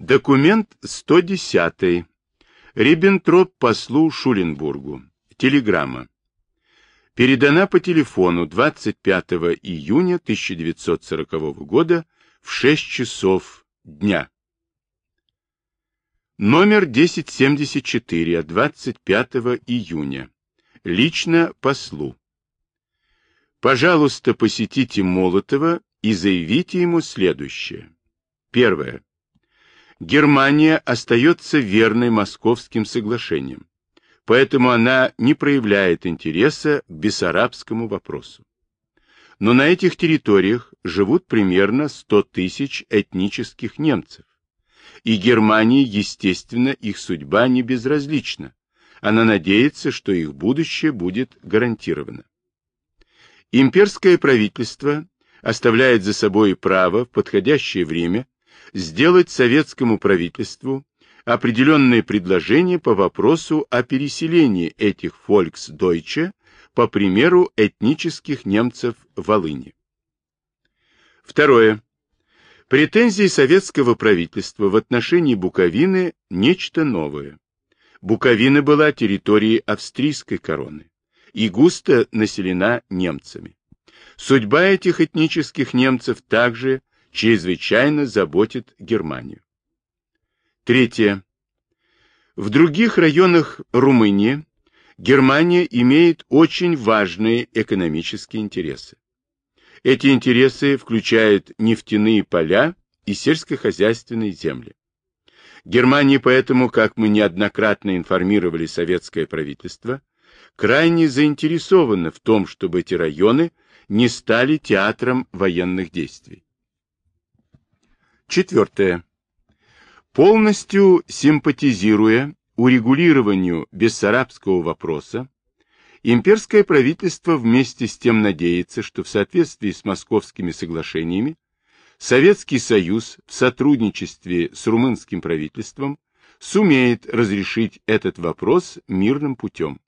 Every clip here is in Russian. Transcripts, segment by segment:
Документ 110. Риббентроп послу Шуленбургу. Телеграмма. Передана по телефону 25 июня 1940 года в 6 часов дня. Номер 1074 от 25 июня. Лично послу. Пожалуйста, посетите Молотова и заявите ему следующее. Первое. Германия остается верной московским соглашениям, поэтому она не проявляет интереса к бессарабскому вопросу. Но на этих территориях живут примерно 100 тысяч этнических немцев, и Германии, естественно, их судьба не безразлична. Она надеется, что их будущее будет гарантировано. Имперское правительство оставляет за собой право в подходящее время сделать советскому правительству определенные предложения по вопросу о переселении этих фольксдойче по примеру этнических немцев Волыни. Второе. Претензии советского правительства в отношении Буковины – нечто новое. Буковина была территорией австрийской короны и густо населена немцами. Судьба этих этнических немцев также чрезвычайно заботит Германию. Третье. В других районах Румынии Германия имеет очень важные экономические интересы. Эти интересы включают нефтяные поля и сельскохозяйственные земли. Германия поэтому, как мы неоднократно информировали советское правительство, крайне заинтересована в том, чтобы эти районы не стали театром военных действий. Четвертое. Полностью симпатизируя урегулированию бессарабского вопроса, имперское правительство вместе с тем надеется, что в соответствии с московскими соглашениями Советский Союз в сотрудничестве с румынским правительством сумеет разрешить этот вопрос мирным путем.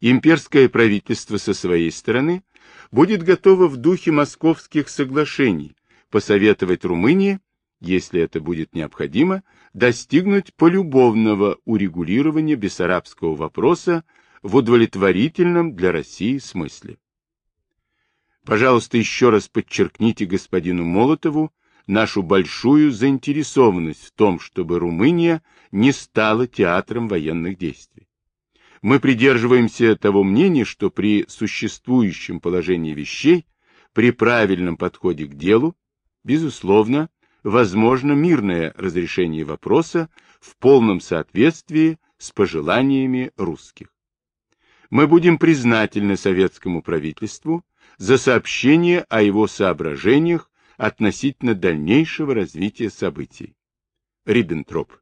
Имперское правительство со своей стороны будет готово в духе московских соглашений посоветовать Румынии, если это будет необходимо, достигнуть полюбовного урегулирования бессарабского вопроса в удовлетворительном для России смысле. Пожалуйста, еще раз подчеркните господину Молотову нашу большую заинтересованность в том, чтобы Румыния не стала театром военных действий. Мы придерживаемся того мнения, что при существующем положении вещей, при правильном подходе к делу, Безусловно, возможно мирное разрешение вопроса в полном соответствии с пожеланиями русских. Мы будем признательны советскому правительству за сообщение о его соображениях относительно дальнейшего развития событий. Риббентроп